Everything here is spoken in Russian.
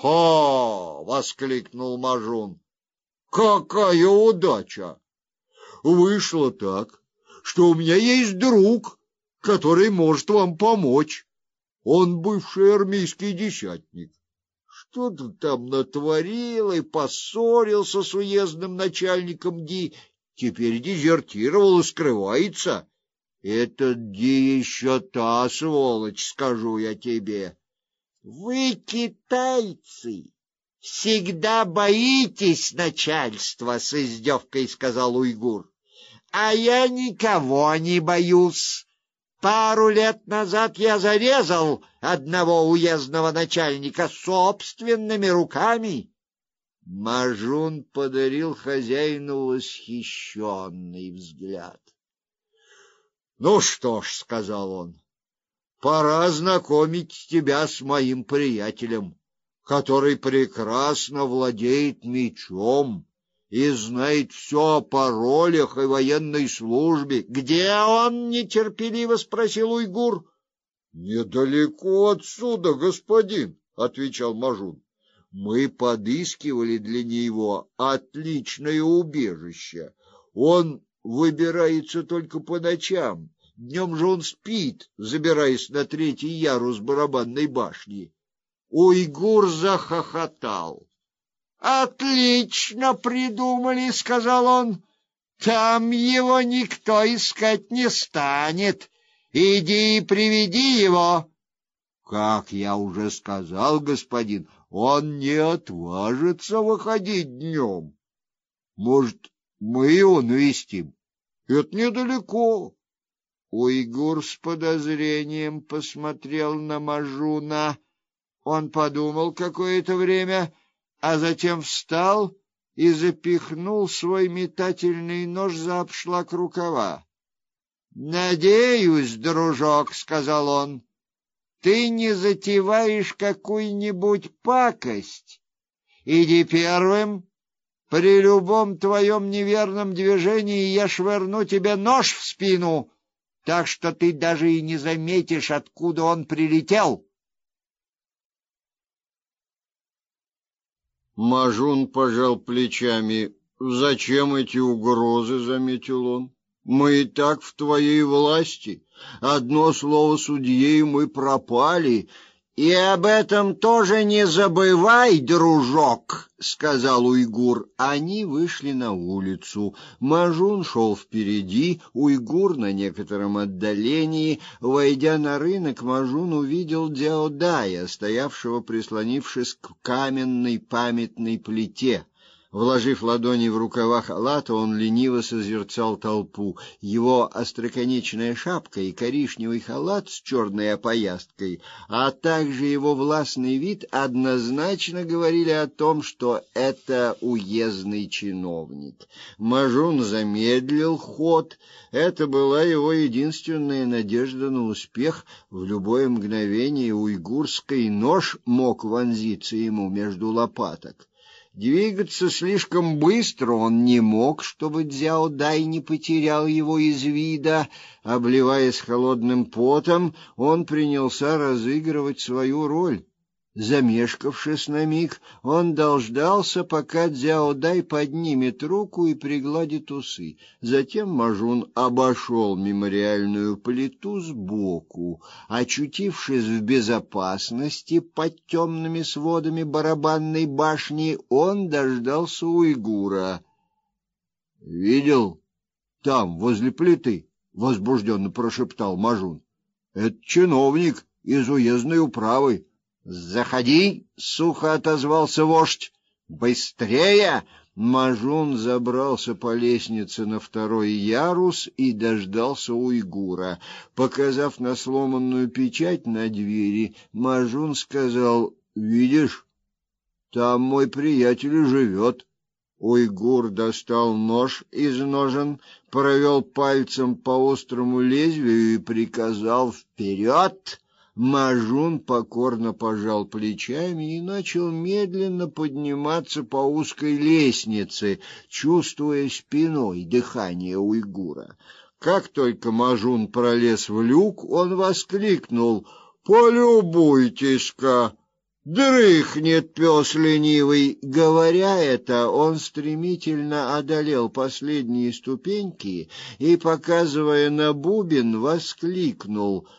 «Ха!» — воскликнул Мажун. «Какая удача! Вышло так, что у меня есть друг, который может вам помочь. Он бывший армейский десятник. Что-то там натворил и поссорился с уездным начальником Ди, теперь дезертировал и скрывается. Этот Ди еще та сволочь, скажу я тебе. Вы, китайцы, всегда боитесь начальства, с издевкой сказал уйгур. А я никого не боюсь. Пару лет назад я зарезал одного уездного начальника собственными руками. Мажун подарил хозяину восхищенный взгляд. Ну что ж, сказал он. Пора знакомить тебя с моим приятелем, который прекрасно владеет мечом и знает все о паролях и военной службе. Где он? нетерпеливо спросил уйгур. Недалеко отсюда, господин, отвечал Мажун. Мы подыскивали для него отличное убежище. Он выбирается только по ночам. Днем же он спит, забираясь на третий ярус барабанной башни. Уйгур захохотал. Отлично придумали, сказал он. Там его никто искать не станет. Иди и приведи его. Как я уже сказал, господин, он не отважится выходить днем. Может, мы его навестим? Это недалеко. Уйгур с подозрением посмотрел на Мажуна. Он подумал какое-то время а затем встал и запихнул свой метательный нож за обшлак рукава. "Надеюсь, дружок", сказал он. "Ты не затеваешь какую-нибудь пакость. Иди первым. При любом твоем неверном движении я швырну тебе нож в спину, так что ты даже и не заметишь, откуда он прилетел". Мажун пожал плечами. Зачем эти угрозы, заметил он. Мы и так в твоей власти. Одно слово судьи, мы пропали, и об этом тоже не забывай, дружок, сказал уйгур. Они вышли на улицу. Мажун шел впереди, уйгур на некотором отдалении. Войдя на рынок, Мажун увидел Дяодая, стоявшего прислонившись к каменной памятной плите. Вложив ладони в рукава халата, он лениво созерцал толпу. Его остроконечная шапка и коричневый халат с черной опоясткой, а также его властный вид однозначно говорили о том, что это уездный чиновник. Мажун замедлил ход. Это была его единственная надежда на успех. В любое мгновение уйгурский нож мог вонзиться ему между лопаток. Двигаться слишком быстро он не мог, чтобы Дзяо Дай не потерял его из вида. Обливаясь холодным потом, он принялся разыгрывать свою роль. Замешкавшись на миг, он дождался, пока Дзяодай поднимет руку и пригладит усы. Затем Мажун обошел мемориальную плиту сбоку. Очутившись в безопасности под темными сводами барабанной башни, он дождался уйгура. «Видел? Там, возле плиты», — возбужденно прошептал Мажун. «Это чиновник из уездной управы». Заходи, сухо отозвался вождь. Быстрее! Мажун забрался по лестнице на второй ярус и дождался уйгура. Показав на сломанную печать на двери, Мажун сказал: "Видишь, там мой приятель живет». Уйгур достал нож из ножен, провел пальцем по острому лезвию и приказал «Вперед!» Мажун покорно пожал плечами и начал медленно подниматься по узкой лестнице, чувствуя спиной дыхание уйгура. Как только Мажун пролез в люк, он воскликнул: "Полюбуйтесь-ка! Дрыхнет пес ленивый. Говоря это, он стремительно одолел последние ступеньки и, показывая на бубен, воскликнул —